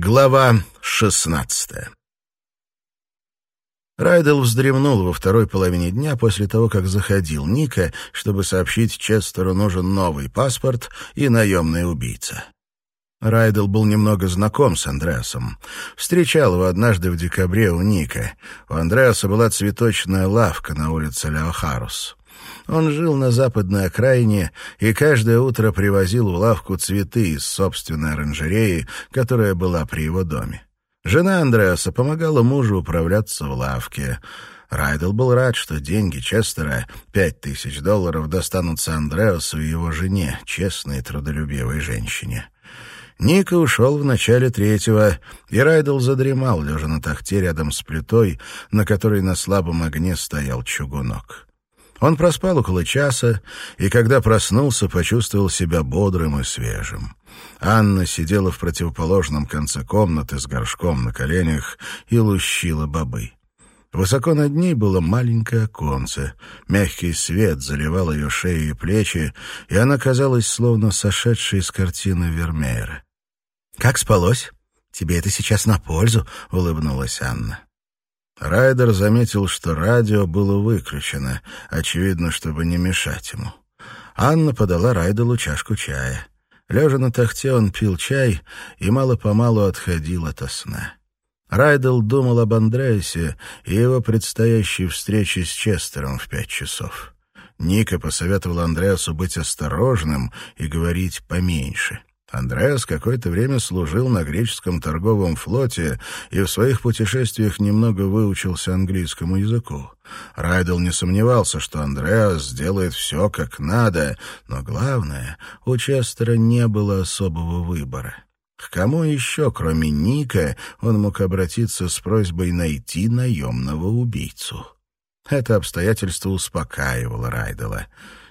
Глава шестнадцатая Райдел вздремнул во второй половине дня после того, как заходил Ника, чтобы сообщить Честеру нужен новый паспорт и наемный убийца. Райдел был немного знаком с Андреасом. Встречал его однажды в декабре у Ника. У Андреаса была цветочная лавка на улице Леохарус. Он жил на западной окраине и каждое утро привозил в лавку цветы из собственной оранжереи, которая была при его доме. Жена Андреаса помогала мужу управляться в лавке. Райдел был рад, что деньги Честера, пять тысяч долларов, достанутся Андреасу и его жене, честной трудолюбивой женщине. Ника ушел в начале третьего, и Райдел задремал, лежа на тахте рядом с плитой, на которой на слабом огне стоял чугунок. Он проспал около часа, и когда проснулся, почувствовал себя бодрым и свежим. Анна сидела в противоположном конце комнаты с горшком на коленях и лущила бобы. Высоко над ней было маленькое оконце. Мягкий свет заливал ее шею и плечи, и она казалась словно сошедшей из картины Вермеера. «Как спалось? Тебе это сейчас на пользу», — улыбнулась Анна. Райдер заметил, что радио было выключено, очевидно, чтобы не мешать ему. Анна подала Райделу чашку чая. Лежа на тахте, он пил чай и мало-помалу отходил ото сна. Райдел думал об Андреасе и его предстоящей встрече с Честером в пять часов. Ника посоветовал Андреасу быть осторожным и говорить поменьше. Андреас какое-то время служил на греческом торговом флоте и в своих путешествиях немного выучился английскому языку. Райдел не сомневался, что Андреас сделает все как надо, но главное, у Честера не было особого выбора. К кому еще, кроме Ника, он мог обратиться с просьбой найти наемного убийцу? Это обстоятельство успокаивало Райдела.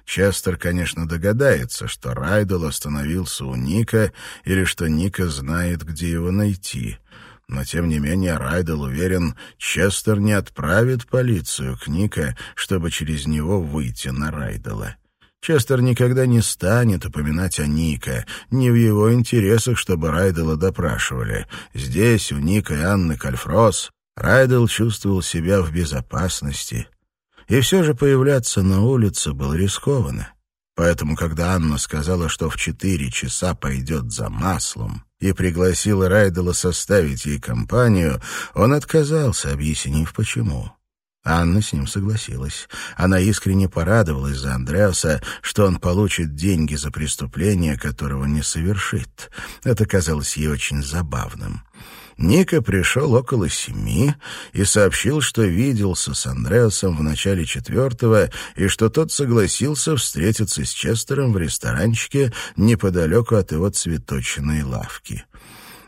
Честер, конечно, догадается, что Райдел остановился у Ника или что Ника знает, где его найти. Но, тем не менее, Райдел уверен, Честер не отправит полицию к Ника, чтобы через него выйти на Райдела. Честер никогда не станет упоминать о Ника. Не в его интересах, чтобы Райдела допрашивали. Здесь, у Ника и Анны Кальфрос, Райдел чувствовал себя в безопасности. И все же появляться на улице было рискованно. Поэтому, когда Анна сказала, что в четыре часа пойдет за маслом, и пригласила Райдела составить ей компанию, он отказался, объяснив, почему. Анна с ним согласилась. Она искренне порадовалась за Андреаса, что он получит деньги за преступление, которого не совершит. Это казалось ей очень забавным. Ника пришел около семи и сообщил, что виделся с Андреасом в начале четвертого и что тот согласился встретиться с Честером в ресторанчике неподалеку от его цветочной лавки.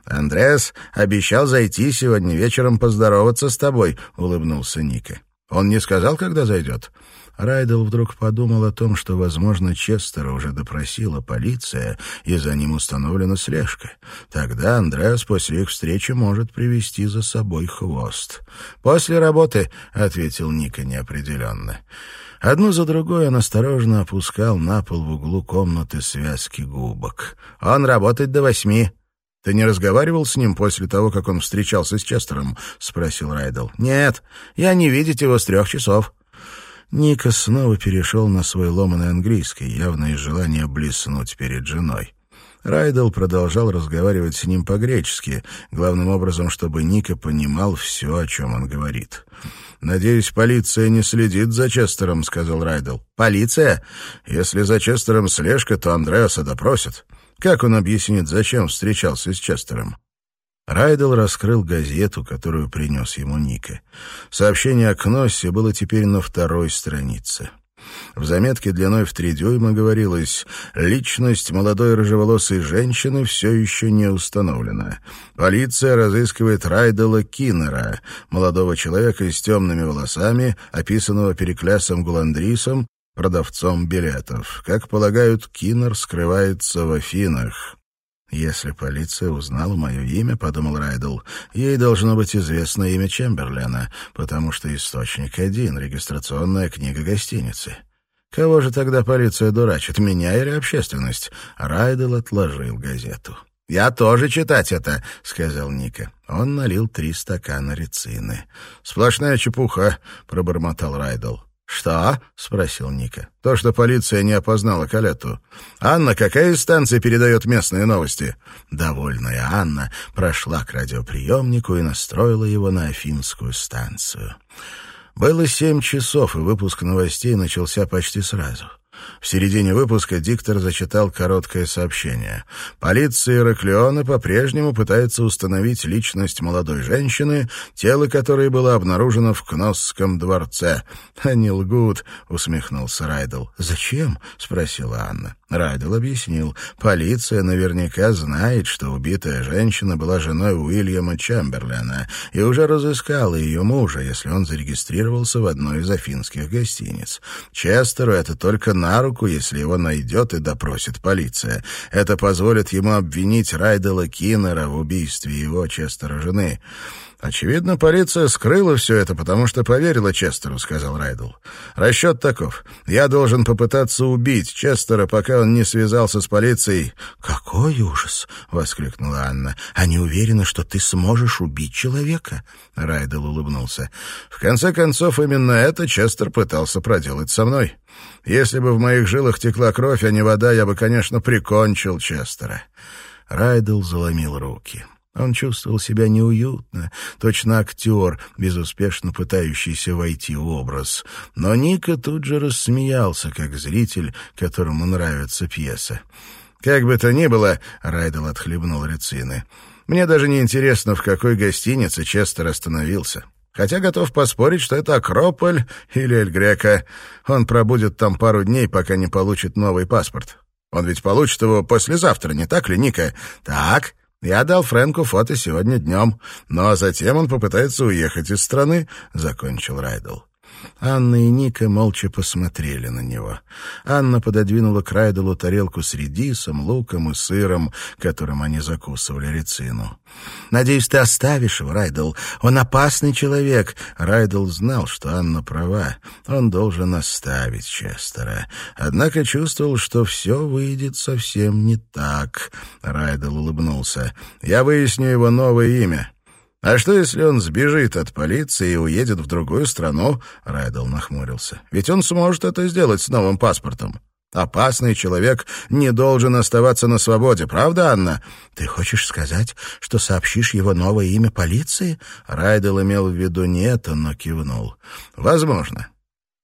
«Андреас обещал зайти сегодня вечером поздороваться с тобой», — улыбнулся Ника. «Он не сказал, когда зайдет?» Райдел вдруг подумал о том, что, возможно, Честера уже допросила полиция, и за ним установлена слежка. Тогда Андреас после их встречи может привести за собой хвост. «После работы», — ответил Ника неопределенно. Одну за другой он осторожно опускал на пол в углу комнаты связки губок. «Он работает до восьми». «Ты не разговаривал с ним после того, как он встречался с Честером?» — спросил Райдел. «Нет, я не видеть его с трех часов». Ника снова перешел на свой ломаный английский, явно из желания блеснуть перед женой. Райдел продолжал разговаривать с ним по-гречески, главным образом, чтобы Ника понимал все, о чем он говорит. «Надеюсь, полиция не следит за Честером», — сказал Райдел. «Полиция? Если за Честером слежка, то Андреаса допросят. Как он объяснит, зачем встречался с Честером?» Райдел раскрыл газету, которую принес ему Ника. Сообщение о Кноссе было теперь на второй странице. В заметке длиной в три дюйма говорилось «Личность молодой рыжеволосой женщины все еще не установлена. Полиция разыскивает Райдела Киннера, молодого человека с темными волосами, описанного Переклясом Гуландрисом, продавцом билетов. Как полагают, Киннер скрывается в Афинах». «Если полиция узнала мое имя, — подумал Райдл, — ей должно быть известно имя Чемберлена, потому что источник один — регистрационная книга гостиницы. Кого же тогда полиция дурачит, меня или общественность?» Райдл отложил газету. «Я тоже читать это», — сказал Ника. Он налил три стакана рецины. «Сплошная чепуха», — пробормотал Райдл. «Что?» — спросил Ника. «То, что полиция не опознала Калетту. Анна, какая из станций передает местные новости?» Довольная Анна прошла к радиоприемнику и настроила его на афинскую станцию. Было семь часов, и выпуск новостей начался почти сразу. В середине выпуска диктор зачитал короткое сообщение. Полиция Ираклиона по-прежнему пытается установить личность молодой женщины, тело которой было обнаружено в Кносском дворце. «Они лгут», — усмехнулся Райдл. «Зачем?» — спросила Анна. Райдел объяснил. Полиция наверняка знает, что убитая женщина была женой Уильяма Чемберлена и уже разыскала ее мужа, если он зарегистрировался в одной из афинских гостиниц. Честеру это только на руку, если его найдет и допросит полиция. Это позволит ему обвинить Райдела Киннера в убийстве его Честера жены. «Очевидно, полиция скрыла все это, потому что поверила Честеру», — сказал Райдл. «Расчет таков. Я должен попытаться убить Честера, пока он не связался с полицией». «Какой ужас!» — воскликнула Анна. «Они уверены, что ты сможешь убить человека?» Райдл улыбнулся. «В конце концов, именно это Честер пытался проделать со мной. Если бы в моих жилах текла кровь, а не вода, я бы, конечно, прикончил Честера». Райдл заломил руки. Он чувствовал себя неуютно, точно актер, безуспешно пытающийся войти в образ. Но Ника тут же рассмеялся, как зритель, которому нравится пьеса. «Как бы то ни было», — Райдел отхлебнул рецины, — «мне даже не интересно, в какой гостинице Честер остановился». Хотя готов поспорить, что это Акрополь или Эль Грека. Он пробудет там пару дней, пока не получит новый паспорт. Он ведь получит его послезавтра, не так ли, Ника? Так, я дал Фрэнку фото сегодня днем, но затем он попытается уехать из страны», — закончил Райдл. Анна и Ника молча посмотрели на него. Анна пододвинула к Райделу тарелку с редисом, луком и сыром, которым они закусывали рецину. «Надеюсь, ты оставишь его, Райдел. Он опасный человек». Райдел знал, что Анна права. Он должен оставить Честера. Однако чувствовал, что все выйдет совсем не так. Райдел улыбнулся. «Я выясню его новое имя». «А что, если он сбежит от полиции и уедет в другую страну?» — Райдл нахмурился. «Ведь он сможет это сделать с новым паспортом. Опасный человек не должен оставаться на свободе, правда, Анна?» «Ты хочешь сказать, что сообщишь его новое имя полиции?» Райдл имел в виду не это, но кивнул. «Возможно».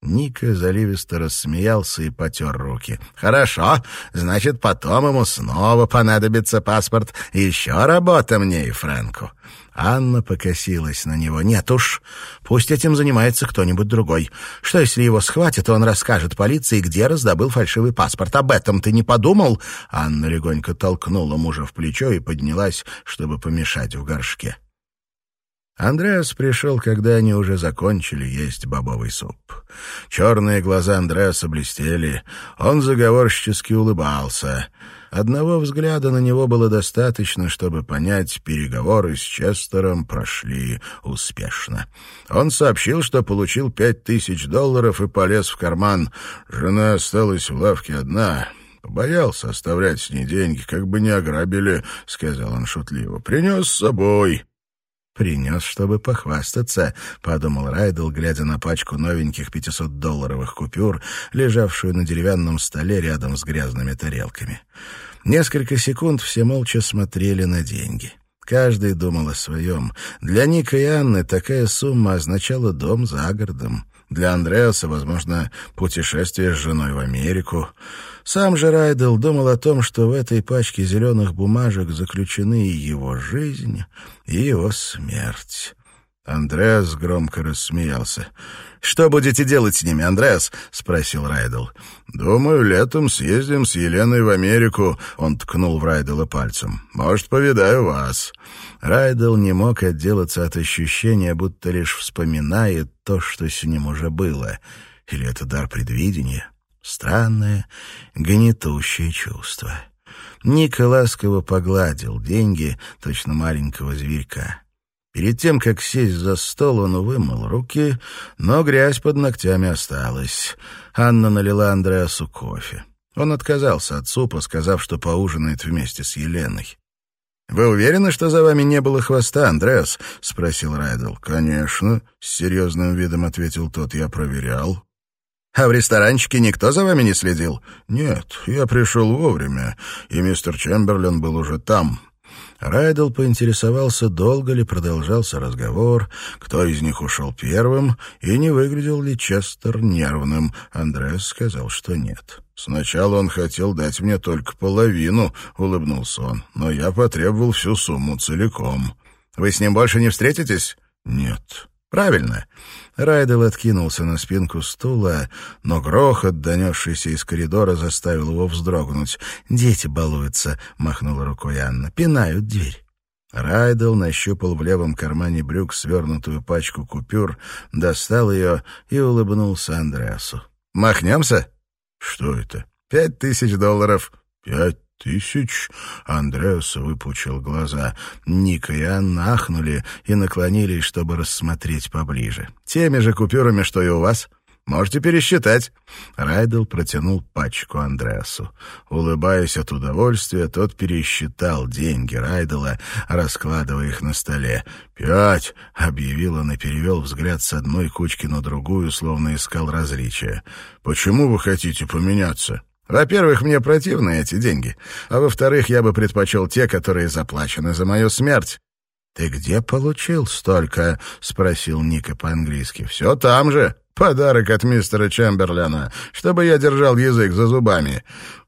Ника заливисто рассмеялся и потер руки. «Хорошо, значит, потом ему снова понадобится паспорт. Еще работа мне и Фрэнку». Анна покосилась на него. «Нет уж, пусть этим занимается кто-нибудь другой. Что, если его схватят, он расскажет полиции, где раздобыл фальшивый паспорт? Об этом ты не подумал?» Анна легонько толкнула мужа в плечо и поднялась, чтобы помешать в горшке. Андреас пришел, когда они уже закончили есть бобовый суп. Черные глаза Андреаса блестели, он заговорщически улыбался — Одного взгляда на него было достаточно, чтобы понять, переговоры с Честером прошли успешно. Он сообщил, что получил пять тысяч долларов и полез в карман. Жена осталась в лавке одна. «Боялся оставлять с ней деньги, как бы не ограбили», — сказал он шутливо. «Принес с собой». «Принес, чтобы похвастаться», — подумал Райдл, глядя на пачку новеньких пятисотдолларовых купюр, лежавшую на деревянном столе рядом с грязными тарелками. Несколько секунд все молча смотрели на деньги. Каждый думал о своем. Для Ника и Анны такая сумма означала дом за городом. Для Андреаса, возможно, путешествие с женой в Америку. Сам же Райдел думал о том, что в этой пачке зеленых бумажек заключены и его жизнь, и его смерть. Андреас громко рассмеялся. «Что будете делать с ними, Андреас?» — спросил Райдел. «Думаю, летом съездим с Еленой в Америку», — он ткнул в Райдела пальцем. «Может, повидаю вас». Райдел не мог отделаться от ощущения, будто лишь вспоминает то, что с ним уже было. Или это дар предвидения? Странное, гнетущее чувство. Ника ласково погладил деньги, точно маленького зверька. Перед тем, как сесть за стол, он вымыл руки, но грязь под ногтями осталась. Анна налила Андреасу кофе. Он отказался от супа, сказав, что поужинает вместе с Еленой. «Вы уверены, что за вами не было хвоста, Андреас?» — спросил Райдл. «Конечно», — с серьезным видом ответил тот. «Я проверял». «А в ресторанчике никто за вами не следил?» «Нет, я пришел вовремя, и мистер Чемберлен был уже там. Райдл поинтересовался, долго ли продолжался разговор, кто из них ушел первым, и не выглядел ли Честер нервным. Андреас сказал, что нет. «Сначала он хотел дать мне только половину», — улыбнулся он, «но я потребовал всю сумму целиком». «Вы с ним больше не встретитесь?» «Нет». «Правильно». Райдел откинулся на спинку стула, но грохот, донесшийся из коридора, заставил его вздрогнуть. «Дети балуются», — махнула рукой Анна, — «пинают дверь». Райдел нащупал в левом кармане брюк свернутую пачку купюр, достал ее и улыбнулся Андреасу. «Махнемся?» «Что это?» «Пять тысяч долларов». «Пять «Тысяч?» — Андреас выпучил глаза. Ника и Анна ахнули и наклонились, чтобы рассмотреть поближе. «Теми же купюрами, что и у вас?» Можете пересчитать». Райдел протянул пачку Андреасу. Улыбаясь от удовольствия, тот пересчитал деньги Райдела, раскладывая их на столе. «Пять!» — объявил он и перевел взгляд с одной кучки на другую, словно искал различия. «Почему вы хотите поменяться?» Во-первых, мне противны эти деньги, а во-вторых, я бы предпочел те, которые заплачены за мою смерть. «Ты где получил столько?» — спросил Ника по-английски. «Все там же. Подарок от мистера Чемберлена, чтобы я держал язык за зубами».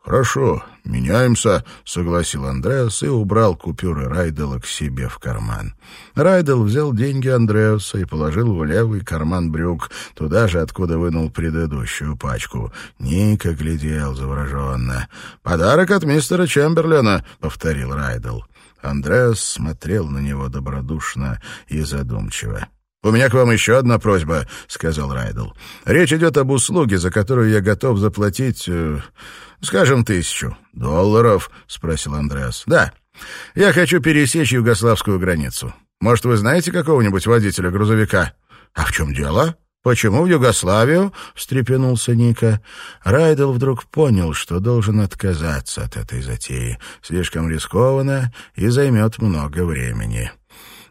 «Хорошо, меняемся», — согласил Андреас и убрал купюры Райдела к себе в карман. Райдел взял деньги Андреаса и положил в левый карман брюк, туда же, откуда вынул предыдущую пачку. Ника глядел завороженно. «Подарок от мистера Чемберлена», — повторил Райдел. Андреас смотрел на него добродушно и задумчиво. «У меня к вам еще одна просьба», — сказал Райдл. «Речь идет об услуге, за которую я готов заплатить, э, скажем, тысячу». «Долларов?» — спросил Андреас. «Да. Я хочу пересечь югославскую границу. Может, вы знаете какого-нибудь водителя грузовика?» «А в чем дело?» «Почему в Югославию?» — встрепенулся Ника. Райдел вдруг понял, что должен отказаться от этой затеи. Слишком рискованно и займет много времени.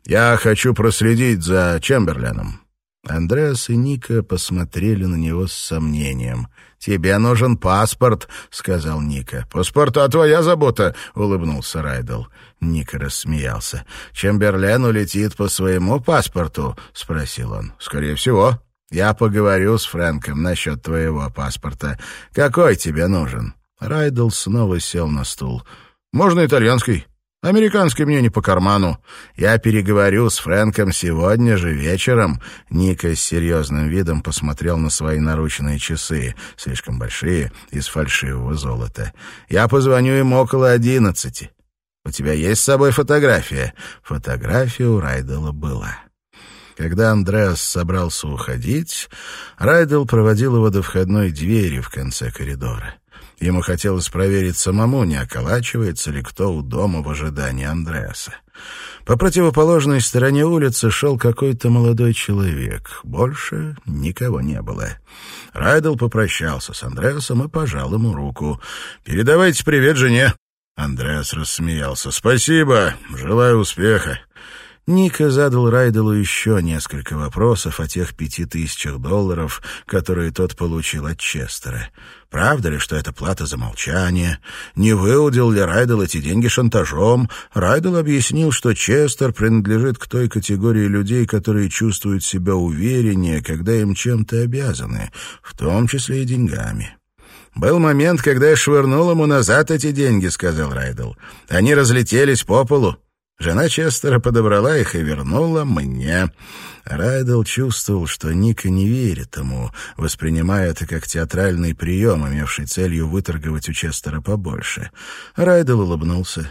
«Я хочу проследить за Чемберленом». Андреас и Ника посмотрели на него с сомнением. «Тебе нужен паспорт», — сказал Ника. «Паспорта твоя забота», — улыбнулся Райдел. Ника рассмеялся. «Чемберлен улетит по своему паспорту?» — спросил он. «Скорее всего». Я поговорю с Фрэнком насчет твоего паспорта. Какой тебе нужен?» Райдл снова сел на стул. «Можно итальянский. Американский мне не по карману. Я переговорю с Фрэнком сегодня же вечером». Ника с серьезным видом посмотрел на свои наручные часы, слишком большие, из фальшивого золота. «Я позвоню ему около одиннадцати. У тебя есть с собой фотография?» Фотография у Райдела была. Когда Андреас собрался уходить, Райдел проводил его до входной двери в конце коридора. Ему хотелось проверить самому, не околачивается ли кто у дома в ожидании Андреаса. По противоположной стороне улицы шел какой-то молодой человек. Больше никого не было. Райдел попрощался с Андреасом и пожал ему руку. «Передавайте привет жене». Андреас рассмеялся. «Спасибо. Желаю успеха». Ника задал Райделу еще несколько вопросов о тех пяти тысячах долларов, которые тот получил от Честера. Правда ли, что это плата за молчание? Не выудил ли Райдел эти деньги шантажом? Райдел объяснил, что Честер принадлежит к той категории людей, которые чувствуют себя увереннее, когда им чем-то обязаны, в том числе и деньгами. «Был момент, когда я швырнул ему назад эти деньги», — сказал Райдел. «Они разлетелись по полу. Жена Честера подобрала их и вернула мне. Райдел чувствовал, что Ника не верит ему, воспринимая это как театральный прием, имевший целью выторговать у Честера побольше. Райдел улыбнулся.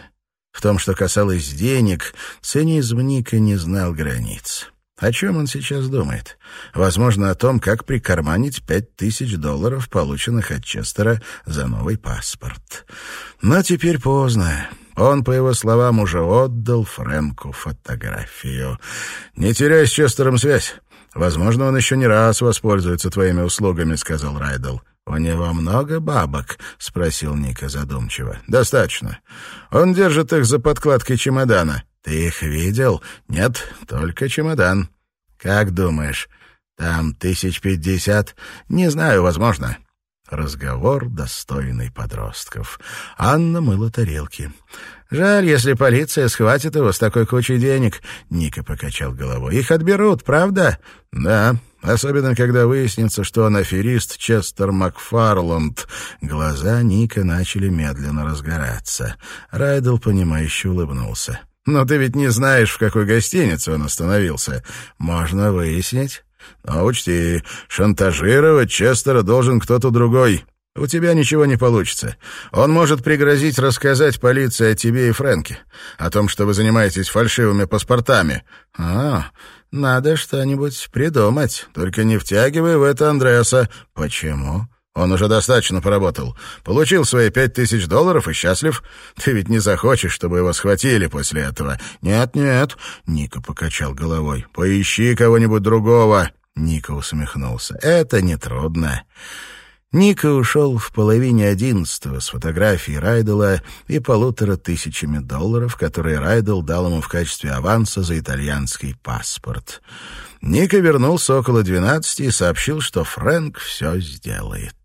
В том, что касалось денег, цинизм Ника не знал границ. О чем он сейчас думает? Возможно, о том, как прикарманить пять тысяч долларов, полученных от Честера за новый паспорт. Но теперь поздно. Он, по его словам, уже отдал Фрэнку фотографию. «Не теряй с Честером связь. Возможно, он еще не раз воспользуется твоими услугами», — сказал Райдл. «У него много бабок?» — спросил Ника задумчиво. «Достаточно. Он держит их за подкладкой чемодана. Ты их видел? Нет, только чемодан. Как думаешь, там тысяч пятьдесят? Не знаю, возможно». Разговор, достойный подростков. Анна мыла тарелки. «Жаль, если полиция схватит его с такой кучей денег», — Ника покачал головой. «Их отберут, правда?» «Да, особенно когда выяснится, что он аферист Честер Макфарланд». Глаза Ника начали медленно разгораться. Райдл, понимающе улыбнулся. «Но ты ведь не знаешь, в какой гостинице он остановился. Можно выяснить». Но учти, шантажировать Честера должен кто-то другой. У тебя ничего не получится. Он может пригрозить рассказать полиции о тебе и Фрэнке, о том, что вы занимаетесь фальшивыми паспортами. А, надо что-нибудь придумать. Только не втягивай в это Андреаса. Почему? Он уже достаточно поработал. Получил свои пять тысяч долларов и счастлив. Ты ведь не захочешь, чтобы его схватили после этого. Нет-нет, Ника покачал головой. Поищи кого-нибудь другого. Ника усмехнулся. Это нетрудно. Ника ушел в половине одиннадцатого с фотографией Райдела и полутора тысячами долларов, которые Райдел дал ему в качестве аванса за итальянский паспорт. Ника вернулся около двенадцати и сообщил, что Фрэнк все сделает.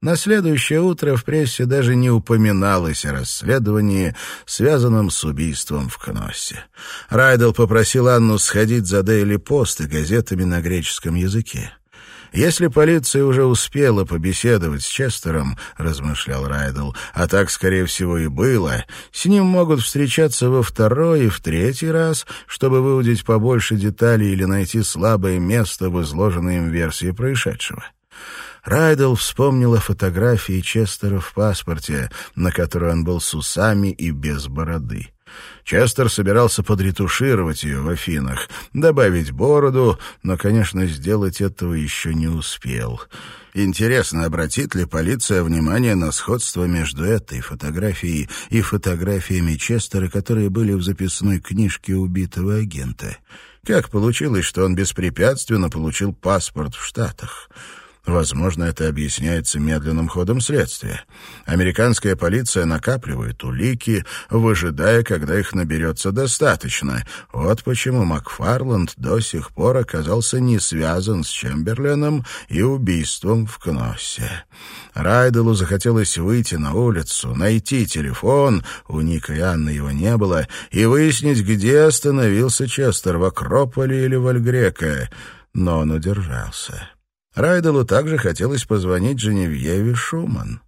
На следующее утро в прессе даже не упоминалось о расследовании, связанном с убийством в Кноссе. Райдел попросил Анну сходить за Дейли Пост и газетами на греческом языке. «Если полиция уже успела побеседовать с Честером, — размышлял Райдл, — а так, скорее всего, и было, с ним могут встречаться во второй и в третий раз, чтобы выудить побольше деталей или найти слабое место в изложенной им версии происшедшего». Райдл вспомнил о фотографии Честера в паспорте, на которой он был с усами и без бороды. Честер собирался подретушировать ее в Афинах, добавить бороду, но, конечно, сделать этого еще не успел. Интересно, обратит ли полиция внимание на сходство между этой фотографией и фотографиями Честера, которые были в записной книжке убитого агента? Как получилось, что он беспрепятственно получил паспорт в Штатах? Возможно, это объясняется медленным ходом следствия. Американская полиция накапливает улики, выжидая, когда их наберется достаточно. Вот почему Макфарланд до сих пор оказался не связан с Чемберленом и убийством в Кноссе. Райделу захотелось выйти на улицу, найти телефон, у Ника и Анны его не было, и выяснить, где остановился Честер, в Акрополе или в Альгрека. Но он удержался. Райделу также хотелось позвонить Женевьеве Шуман.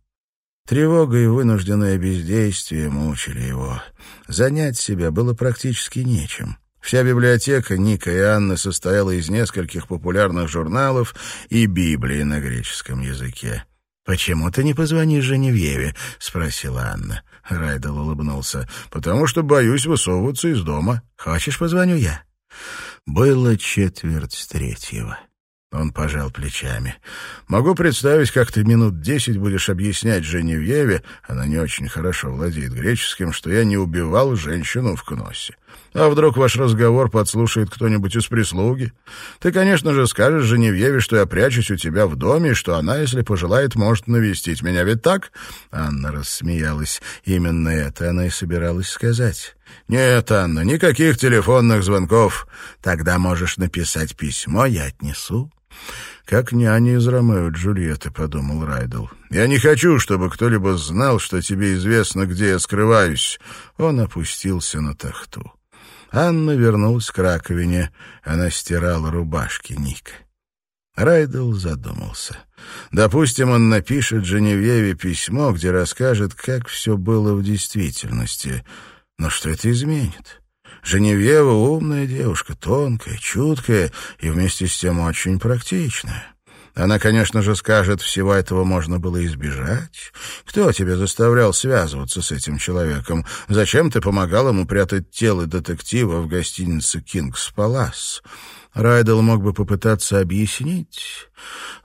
Тревога и вынужденное бездействие мучили его. Занять себя было практически нечем. Вся библиотека Ника и Анны состояла из нескольких популярных журналов и Библии на греческом языке. «Почему ты не позвонишь Женевьеве?» — спросила Анна. Райдел улыбнулся. «Потому что боюсь высовываться из дома. Хочешь, позвоню я?» Было четверть третьего. Он пожал плечами. «Могу представить, как ты минут десять будешь объяснять Женевьеве, она не очень хорошо владеет греческим, что я не убивал женщину в Кносе. А вдруг ваш разговор подслушает кто-нибудь из прислуги? Ты, конечно же, скажешь Женевьеве, что я прячусь у тебя в доме, и что она, если пожелает, может навестить меня. Ведь так?» Анна рассмеялась. Именно это она и собиралась сказать. «Нет, Анна, никаких телефонных звонков. Тогда можешь написать письмо, я отнесу». «Как няня из Ромео и Джульетты», — подумал Райдл. «Я не хочу, чтобы кто-либо знал, что тебе известно, где я скрываюсь». Он опустился на тахту. Анна вернулась к раковине. Она стирала рубашки Ника. Райдл задумался. Допустим, он напишет Женевьеве письмо, где расскажет, как все было в действительности. Но что это изменит? Женевьева умная девушка, тонкая, чуткая и вместе с тем очень практичная. Она, конечно же, скажет, всего этого можно было избежать. Кто тебя заставлял связываться с этим человеком? Зачем ты помогал ему прятать тело детектива в гостинице «Кингс Палас»? Райдел мог бы попытаться объяснить,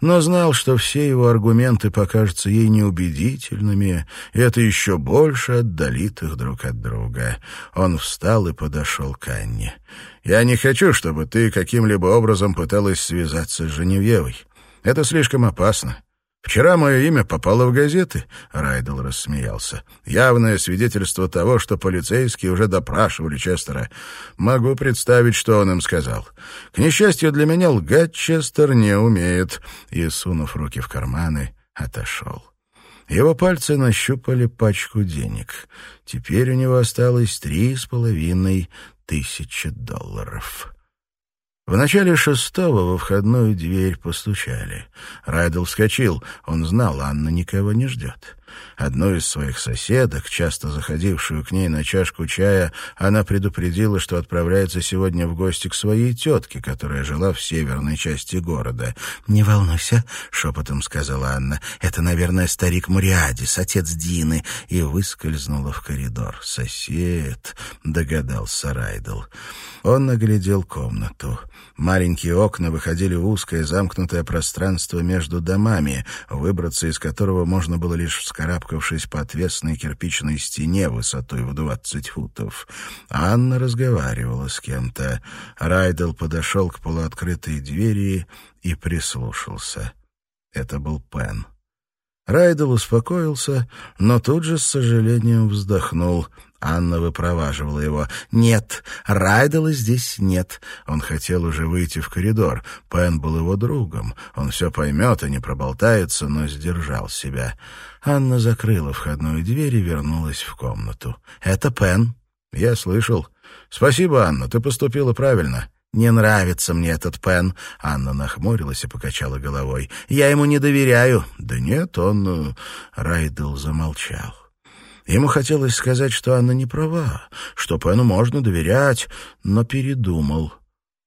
но знал, что все его аргументы покажутся ей неубедительными, и это еще больше отдалит их друг от друга. Он встал и подошел к Анне. «Я не хочу, чтобы ты каким-либо образом пыталась связаться с Женевьевой. Это слишком опасно. «Вчера мое имя попало в газеты», — Райдел рассмеялся. «Явное свидетельство того, что полицейские уже допрашивали Честера. Могу представить, что он им сказал. К несчастью для меня, лгать Честер не умеет». И, сунув руки в карманы, отошел. Его пальцы нащупали пачку денег. Теперь у него осталось три с половиной тысячи долларов. В начале шестого во входную дверь постучали. Райдл вскочил. Он знал, Анна никого не ждет. Одну из своих соседок, часто заходившую к ней на чашку чая, она предупредила, что отправляется сегодня в гости к своей тетке, которая жила в северной части города. «Не волнуйся», — шепотом сказала Анна, — «это, наверное, старик Муриадис, отец Дины», и выскользнула в коридор. «Сосед», — догадался Райдл. Он наглядел комнату. Маленькие окна выходили в узкое замкнутое пространство между домами, выбраться из которого можно было лишь вскарабкавшись по отвесной кирпичной стене высотой в двадцать футов. Анна разговаривала с кем-то. Райдел подошел к полуоткрытой двери и прислушался. Это был Пен. Райдел успокоился, но тут же с сожалением вздохнул — Анна выпроваживала его. «Нет, Райдела здесь нет». Он хотел уже выйти в коридор. Пен был его другом. Он все поймет и не проболтается, но сдержал себя. Анна закрыла входную дверь и вернулась в комнату. «Это Пен». «Я слышал». «Спасибо, Анна, ты поступила правильно». «Не нравится мне этот Пен». Анна нахмурилась и покачала головой. «Я ему не доверяю». «Да нет, он...» э, Райдел замолчал. Ему хотелось сказать, что Анна не права, что Пену можно доверять, но передумал.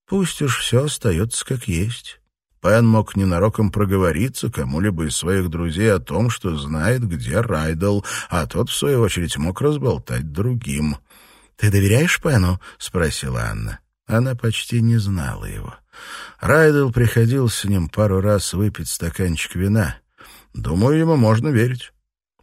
Пусть уж все остается как есть. Пен мог ненароком проговориться кому-либо из своих друзей о том, что знает, где Райдл, а тот, в свою очередь, мог разболтать другим. «Ты доверяешь Пену?» — спросила Анна. Она почти не знала его. Райдл приходил с ним пару раз выпить стаканчик вина. Думаю, ему можно верить.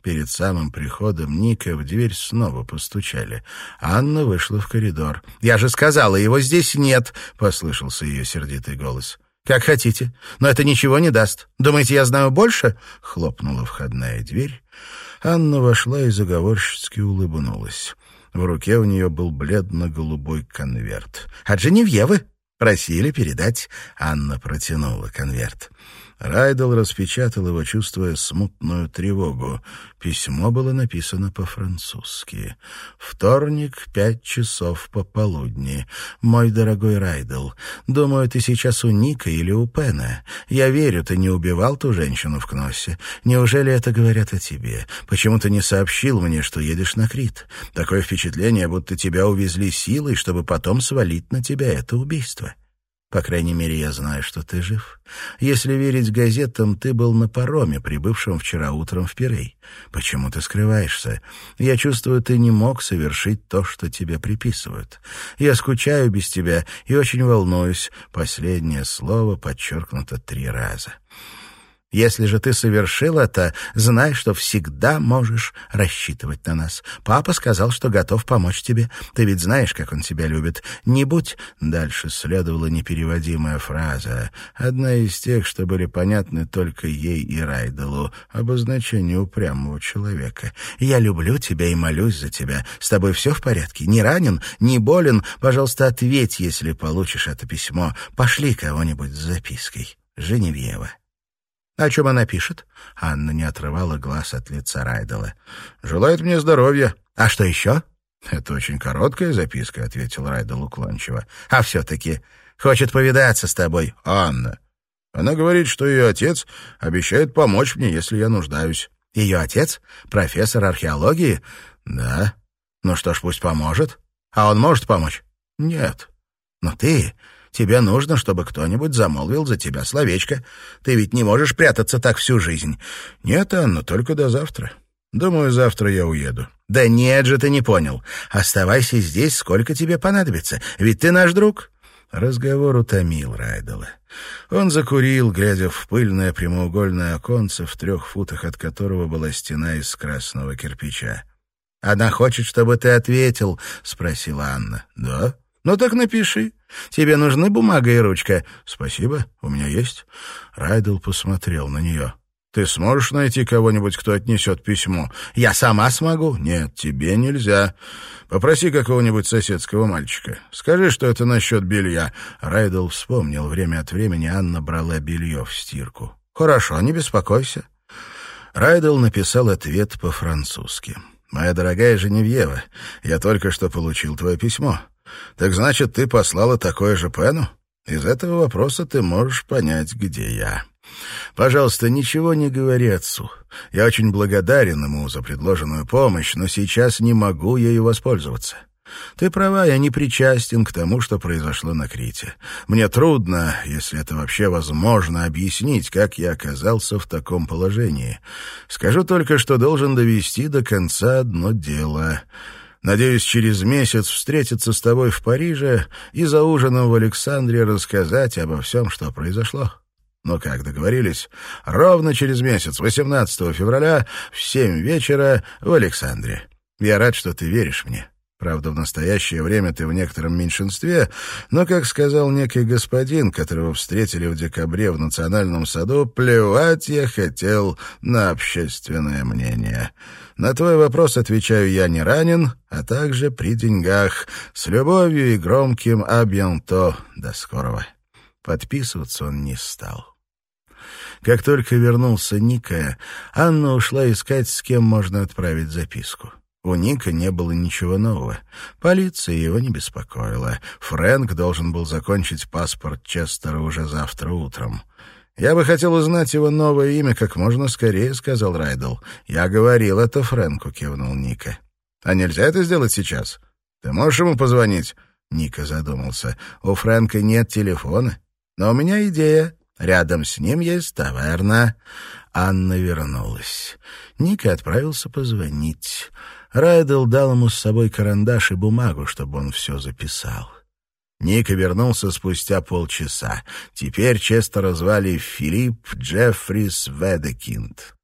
Перед самым приходом Ника в дверь снова постучали. Анна вышла в коридор. «Я же сказала, его здесь нет!» — послышался ее сердитый голос. «Как хотите, но это ничего не даст. Думаете, я знаю больше?» — хлопнула входная дверь. Анна вошла и заговорщицки улыбнулась. В руке у нее был бледно-голубой конверт. «От Женевьевы!» «Просили передать». Анна протянула конверт. Райдел распечатал его, чувствуя смутную тревогу. Письмо было написано по-французски. «Вторник, пять часов пополудни. Мой дорогой Райдел, думаю, ты сейчас у Ника или у Пена. Я верю, ты не убивал ту женщину в Кносе. Неужели это говорят о тебе? Почему ты не сообщил мне, что едешь на Крит? Такое впечатление, будто тебя увезли силой, чтобы потом свалить на тебя это убийство». По крайней мере, я знаю, что ты жив. Если верить газетам, ты был на пароме, прибывшем вчера утром в Пирей. Почему ты скрываешься? Я чувствую, ты не мог совершить то, что тебе приписывают. Я скучаю без тебя и очень волнуюсь. Последнее слово подчеркнуто три раза. Если же ты совершил это, знай, что всегда можешь рассчитывать на нас. Папа сказал, что готов помочь тебе. Ты ведь знаешь, как он тебя любит. Не будь...» Дальше следовала непереводимая фраза, одна из тех, что были понятны только ей и Райделу, обозначение упрямого человека. «Я люблю тебя и молюсь за тебя. С тобой все в порядке? Не ранен? Не болен? Пожалуйста, ответь, если получишь это письмо. Пошли кого-нибудь с запиской. Женевьева». «О чем она пишет?» Анна не отрывала глаз от лица Райдела. «Желает мне здоровья». «А что еще?» «Это очень короткая записка», — ответил Райдел уклончиво. «А все-таки хочет повидаться с тобой». «Анна». Она говорит, что ее отец обещает помочь мне, если я нуждаюсь. «Ее отец? Профессор археологии?» «Да». «Ну что ж, пусть поможет». «А он может помочь?» «Нет». «Но ты Тебе нужно, чтобы кто-нибудь замолвил за тебя словечко. Ты ведь не можешь прятаться так всю жизнь. Нет, Анна, только до завтра. Думаю, завтра я уеду. Да нет же, ты не понял. Оставайся здесь, сколько тебе понадобится. Ведь ты наш друг. Разговор утомил Райдела. Он закурил, глядя в пыльное прямоугольное оконце, в трех футах от которого была стена из красного кирпича. «Она хочет, чтобы ты ответил?» — спросила Анна. «Да?» «Ну так напиши. Тебе нужны бумага и ручка?» «Спасибо, у меня есть». Райдл посмотрел на нее. Ты сможешь найти кого-нибудь, кто отнесет письмо? Я сама смогу? Нет, тебе нельзя. Попроси какого-нибудь соседского мальчика. Скажи, что это насчет белья. Райдл вспомнил, время от времени Анна брала белье в стирку. Хорошо, не беспокойся. Райдл написал ответ по-французски. «Моя дорогая Женевьева, я только что получил твое письмо. Так значит, ты послала такое же Пену? Из этого вопроса ты можешь понять, где я». Пожалуйста, ничего не говори отцу. Я очень благодарен ему за предложенную помощь, но сейчас не могу ею воспользоваться. Ты права, я не причастен к тому, что произошло на Крите. Мне трудно, если это вообще возможно, объяснить, как я оказался в таком положении. Скажу только, что должен довести до конца одно дело. Надеюсь, через месяц встретиться с тобой в Париже и за ужином в Александре рассказать обо всем, что произошло. Но как договорились, ровно через месяц, 18 февраля, в семь вечера в Александре. Я рад, что ты веришь мне. Правда, в настоящее время ты в некотором меньшинстве, но, как сказал некий господин, которого встретили в декабре в Национальном саду, плевать я хотел на общественное мнение. На твой вопрос отвечаю, я не ранен, а также при деньгах. С любовью и громким «Абьянто». До скорого. Подписываться он не стал. Как только вернулся Ника, Анна ушла искать, с кем можно отправить записку. У Ника не было ничего нового. Полиция его не беспокоила. Фрэнк должен был закончить паспорт Честера уже завтра утром. «Я бы хотел узнать его новое имя как можно скорее», — сказал Райдл. «Я говорил это Фрэнку», — кивнул Ника. «А нельзя это сделать сейчас? Ты можешь ему позвонить?» Ника задумался. «У Фрэнка нет телефона. Но у меня идея. Рядом с ним есть таверна». Анна вернулась. Ника отправился позвонить. Райдел дал ему с собой карандаш и бумагу, чтобы он все записал. Ника вернулся спустя полчаса. Теперь Честера звали Филипп Джеффрис Ведекинд.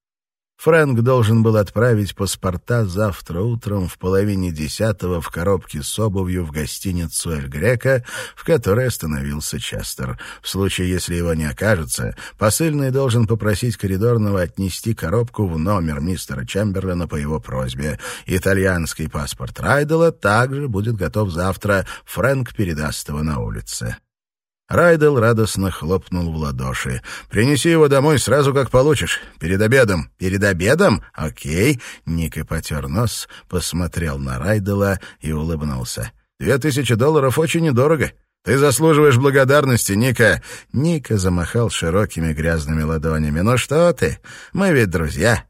Фрэнк должен был отправить паспорта завтра утром в половине десятого в коробке с обувью в гостиницу «Эль Грека», в которой остановился Честер. В случае, если его не окажется, посыльный должен попросить коридорного отнести коробку в номер мистера Чемберлена по его просьбе. Итальянский паспорт Райдела также будет готов завтра. Фрэнк передаст его на улице. Райдел радостно хлопнул в ладоши. «Принеси его домой сразу, как получишь. Перед обедом». «Перед обедом? Окей». Ника потер нос, посмотрел на Райдела и улыбнулся. «Две тысячи долларов очень недорого. Ты заслуживаешь благодарности, Ника». Ника замахал широкими грязными ладонями. «Ну что ты? Мы ведь друзья.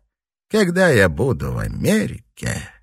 Когда я буду в Америке...»